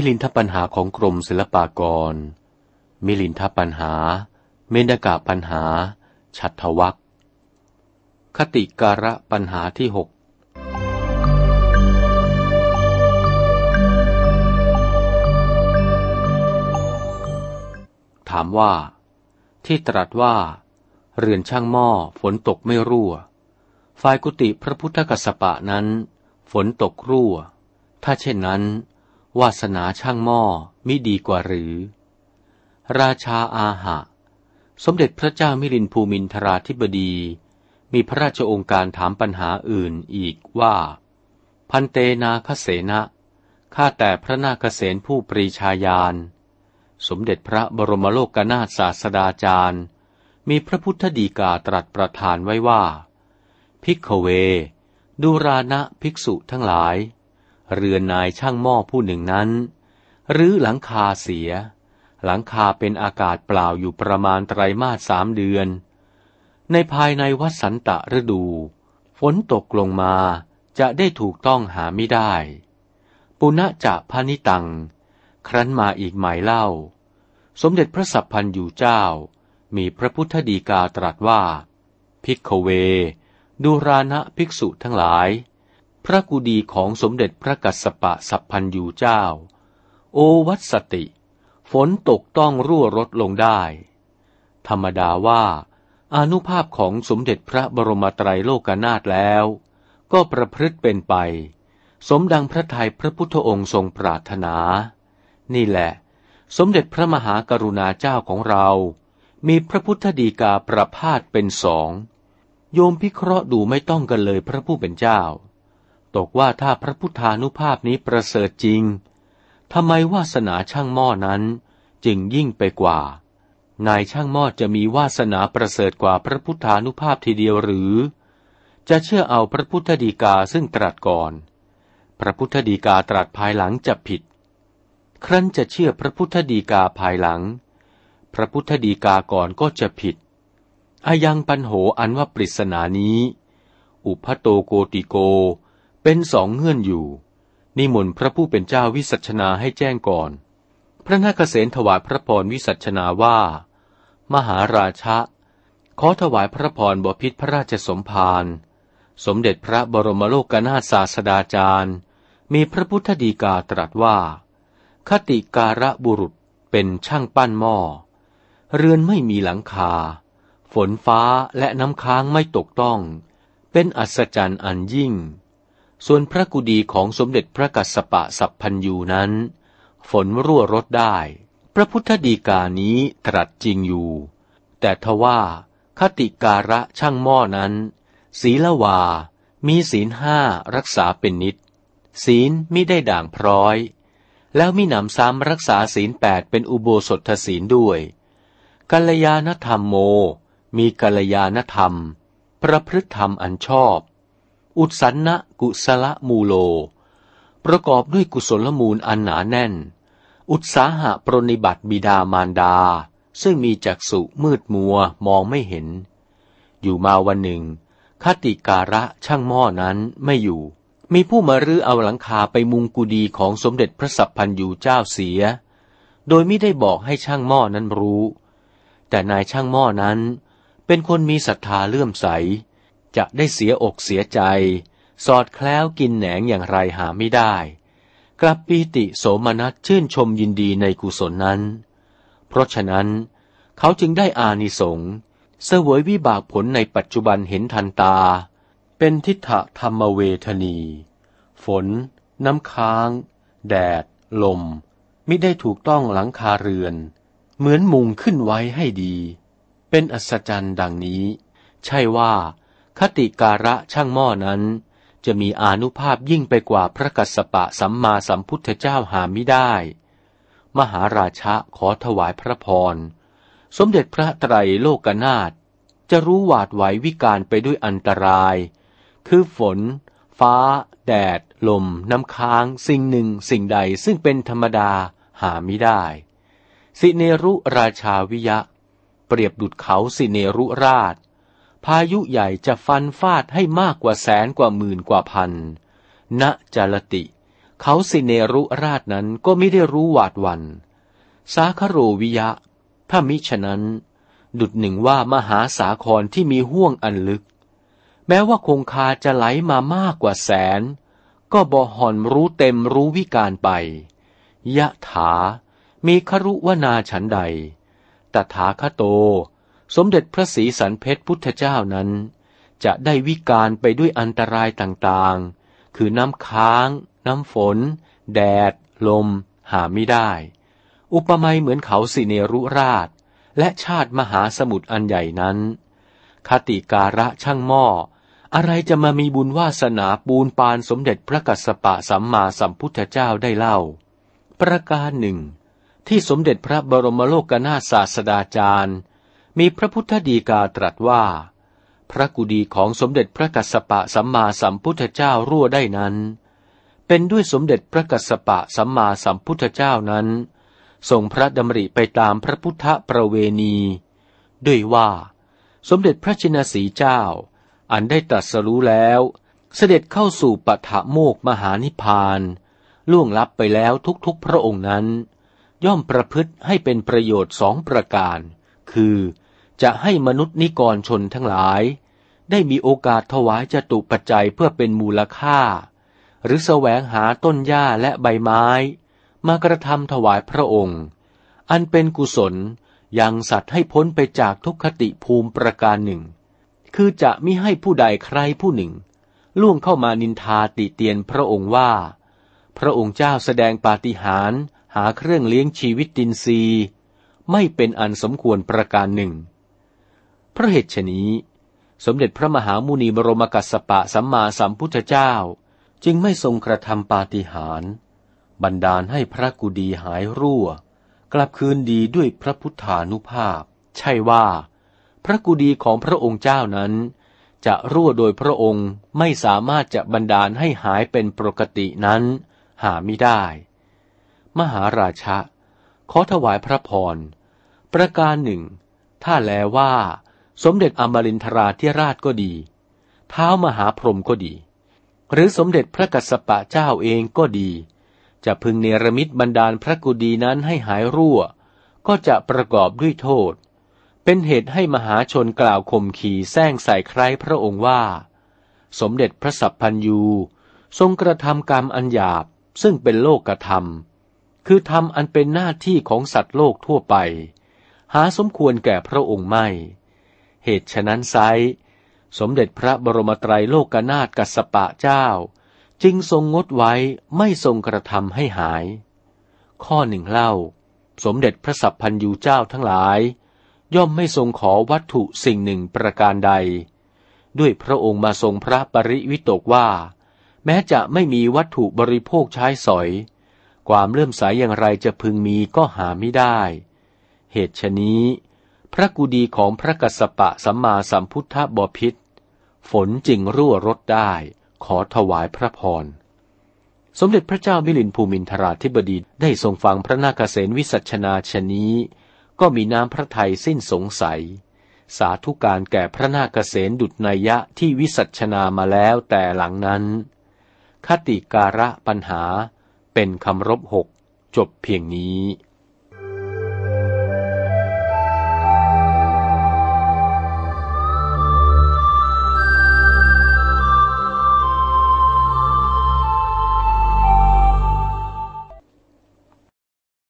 มิลินทปัญหาของกรมศิลปากร มิลินทปัญหา เมนกะปัญหา ฉัตทวักคติการะปัญหาที่หกถามว่า ที่ตรัสว่า เรือนช่างหม้อฝนตกไม่รั่ว ฝ่ายกุฏิพระพุทธกัสปะนั้น ฝนตกรั่ว ถ้าเช่นนั้น วาสนาช่างหม้อมิดีกว่าหรือ ราชาอาหะ สมเด็จพระเจ้ามิลินภูมินทราธิบดี มีพระราชองค์การถามปัญหาอื่นอีกว่า พันเตนาคเสนะข้าแต่พระนาคเสนผู้ปรีชาญาณ สมเด็จพระบรมโลกกนาถศาสดาจารย์ มีพระพุทธดีกาตรัสประทานไว้ว่าพิกเว ดูรานะภิกษุทั้งหลาย เรือนนายช่างหม้อผู้หนึ่งนั้นหรือหลังคาเสีย หลังคาเป็นอากาศเปล่าอยู่ประมาณไตรมาสสามเดือน ในภายในวัสันตะฤดู ฝนตกลงมาจะได้ถูกต้องหาไม่ได้ ปุณะจะพานิตัง ครั้นมาอีกหมายเล่า สมเด็จพระสัพพันอยู่เจ้า มีพระพุทธดีกาตรัสว่า พิกเว ดูรานะภิกษุทั้งหลาย พระกุดีของสมเด็จพระกัสสปะสัพพันยูเจ้า โอวัตสติ ฝนตกต้องรั่วรดลงได้ ธรรมดาว่าอนุภาพของสมเด็จพระบรมไตรโลกนาถแล้ว ก็ประพฤติเป็นไป สมดังพระทัยพระพุทธองค์ทรงปรารถนา นี่แหละ สมเด็จพระมหากรุณาเจ้าของเรา มีพระพุทธดีกาประพาสเป็นสอง โยมพิเคราะห์ดูไม่ต้องกันเลยพระผู้เป็นเจ้า ตกว่าถ้าพระพุทธานุภาพนี้ประเสริฐจริงทำไมวาสนาช่างหม้อนั้นจึงยิ่งไปกว่า นายช่างหม้อจะมีวาสนาประเสริฐกว่าพระพุทธานุภาพทีเดียวหรือ จะเชื่อเอาพระพุทธดีกาซึ่งตรัสก่อน พระพุทธดีกาตรัสภายหลังจะผิด ครั้นจะเชื่อพระพุทธดีกาภายหลัง พระพุทธดีกาก่อนก็จะผิดอายังปัญโหอันว่าปริศนานี้ อุพโตโกติโก เป็นสองเงื่อนอยู่ นิมนต์พระผู้เป็นเจ้าวิสัชนาให้แจ้งก่อน พระนาคเษนถวายพระพรวิสัชนาว่า มหาราชะ ขอถวายพระพรบพิษพระราชสมภารสมเด็จพระบรมโลกนาถศาสดาจารย์ มีพระพุทธดีกาตรัสว่า คติการะบุรุษเป็นช่างปั้นหม้อ เรือนไม่มีหลังคา ฝนฟ้าและน้ำค้างไม่ตกต้อง เป็นอัศจรรย์อันยิ่ง ส่วนพระกุดีของสมเด็จพระกัสสปะสัพพันยูนั้น ฝนรั่วรดได้ พระพุทธดีกานี้ตรัสจริงอยู่ แต่ทว่าคติการะช่างหม้อนั้น ศีลวา มีศีลห้ารักษาเป็นนิด ศีลมิได้ด่างพร้อย แล้วมีหนำซ้ำรักษาศีลแปดเป็นอุโบสถศีลด้วยกัลยาณธรรมโม มีกัลยาณธรรม ประพฤติธรรมอันชอบ อุสันนะกุศลมูโล ประกอบด้วยกุศลมูลอันหนาแน่น อุตสาหะปรนิบัติบิดามารดา ซึ่งมีจักษุมืดมัวมองไม่เห็น อยู่มาวันหนึ่ง คติการะช่างหม้อนั้นไม่อยู่ มีผู้มารื้อเอาหลังคาไปมุงกุดีของสมเด็จพระสัพพันยูเจ้าเสีย โดยไม่ได้บอกให้ช่างหม้อนั้นรู้ แต่นายช่างหม้อนั้นเป็นคนมีศรัทธาเลื่อมใส จะได้เสียอกเสียใจ สอดแคล้วกินแหนงอย่างไรหาไม่ได้ กลับปีติโสมนัสชื่นชมยินดีในกุศลนั้น เพราะฉะนั้น เขาจึงได้อานิสงส์เสวยวิบากผลในปัจจุบันเห็นทันตา เป็นทิฏฐธรรมเวทนี ฝน น้ำค้าง แดด ลมมิได้ถูกต้องหลังคาเรือน เหมือนมุงขึ้นไว้ให้ดี เป็นอัศจรรย์ดังนี้ ใช่ว่า คติการะช่างหม้อนั้น จะมีอานุภาพยิ่งไปกว่าพระกัสสปะสัมมาสัมพุทธเจ้าหาไม่ได้ มหาราชะขอถวายพระพร สมเด็จพระไตรโลกนาถจะรู้หวาดไหววิการไปด้วยอันตราย คือฝน ฟ้า แดด ลม น้ำค้าง สิ่งหนึ่งสิ่งใดซึ่งเป็นธรรมดาหาไม่ได้ สิเนรุราชาวิยะ เปรียบดุดเขาสิเนรุราช พายุใหญ่จะฟันฟาดให้มากกว่าแสนกว่าหมื่นกว่าพัน ณจารติ เขาสิเนรุราชนั้นก็ไม่ได้รู้หวาดวัน สาคโรวิยะ ถ้ามิฉะนั้น ดุดหนึ่งว่ามหาสาครที่มีห่วงอันลึก แม้ว่าคงคาจะไหลมามากกว่าแสน ก็บ่หอนรู้เต็มรู้วิการไป ยะถา มีครุวนาฉันใด ตถาคโต สมเด็จพระศรีสันเพชรพุทธเจ้านั้น จะได้วิการไปด้วยอันตรายต่างๆ คือน้ำค้าง น้ำฝน แดด ลม หาไม่ได้ อุปมาเหมือนเขาสิเนรุราช และชาติมหาสมุทรอันใหญ่นั้น คติการะช่างหม้อ อะไรจะมามีบุญวาสนาปูนปานสมเด็จพระกัสสปะสัมมาสัมพุทธเจ้าได้เล่า ประการหนึ่งที่สมเด็จพระบรมโลกนาถศาสดาจารย์ มีพระพุทธดีกาตรัสว่า พระกุดีของสมเด็จพระกัสสปะสัมมาสัมพุทธเจ้ารั่วได้นั้น เป็นด้วยสมเด็จพระกัสสปะสัมมาสัมพุทธเจ้านั้นทรงพระดำริไปตามพระพุทธประเวณี ด้วยว่า สมเด็จพระชินสีเจ้า อันได้ตรัสรู้แล้ว เสด็จเข้าสู่ปัฏฐโมกมหานิพาน ล่วงลับไปแล้วทุกๆพระองค์นั้น ย่อมประพฤติให้เป็นประโยชน์สองประการ คือ จะให้มนุษย์นิกรชนทั้งหลาย ได้มีโอกาสถวายจตุปัจจัยเพื่อเป็นมูลค่า หรือแสวงหาต้นหญ้าและใบไม้ มากระทำถวายพระองค์ อันเป็นกุศลยังสัตว์ให้พ้นไปจากทุกขติภูมิประการหนึ่ง คือจะมิให้ผู้ใดใครผู้หนึ่ง ล่วงเข้ามานินทาติเตียนพระองค์ว่า พระองค์เจ้าแสดงปาฏิหาริย์หาเครื่องเลี้ยงชีวิตดินซีไม่เป็นอันสมควรประการหนึ่ง เพราะเหตุฉนี้ สมเด็จพระมหามุนีบรมกัสสปะสัมมาสัมพุทธเจ้า จึงไม่ทรงกระทำปาฏิหาริย์บันดาลให้พระกุดีหายรั่ว กลับคืนดีด้วยพระพุทธานุภาพ ใช่ว่า พระกุดีของพระองค์เจ้านั้น จะรั่วโดยพระองค์ไม่สามารถจะบันดาลให้หายเป็นปกตินั้น หาไม่ได้ มหาราชะขอถวายพระพร ประการหนึ่ง ถ้าแลว่า สมเด็จอมรินทราธิราชก็ดี เท้ามหาพรหมก็ดี หรือสมเด็จพระกัสสปะเจ้าเองก็ดี จะพึงเนรมิตบรรดาลพระกุดีนั้นให้หายรั่ว ก็จะประกอบด้วยโทษ เป็นเหตุให้มหาชนกล่าวข่มขีแซงใส่ใครพระองค์ว่า สมเด็จพระสัพพันยูทรงกระทำกรรมอันหยาบซึ่งเป็นโลกกระทำคือทำอันเป็นหน้าที่ของสัตว์โลกทั่วไป หาสมควรแก่พระองค์ไม่ เหตุฉะนั้นไซสมเด็จพระบรมไตรโลกนาถกัสปะเจ้า จึงทรงงดไว้ไม่ทรงกระทำให้หาย ข้อหนึ่งเล่า สมเด็จพระสัพพันยูเจ้าทั้งหลาย ย่อมไม่ทรงขอวัตถุสิ่งหนึ่งประการใด ด้วยพระองค์มาทรงพระปริวิตกว่า แม้จะไม่มีวัตถุบริโภคใช้สอย ความเลื่อมใสยอย่างไรจะพึงมีก็หาไม่ได้ เหตุฉนี้ พระกุดีของพระกัสสปะสัมมาสัมพุทธบพิษฝนจึงรั่วรดได้ ขอถวายพระพร สมเด็จพระเจ้ามิลินภูมินทราธิบดีได้ทรงฟังพระนาคเษนวิสัชนาชนี้ ก็มีน้ำพระทัยสิ้นสงสัย สาธุการแก่พระนาคเษนดุจนัยยะที่วิสัชนามาแล้วแต่หลังนั้น คติการะปัญหาเป็นคำรบหกจบเพียงนี้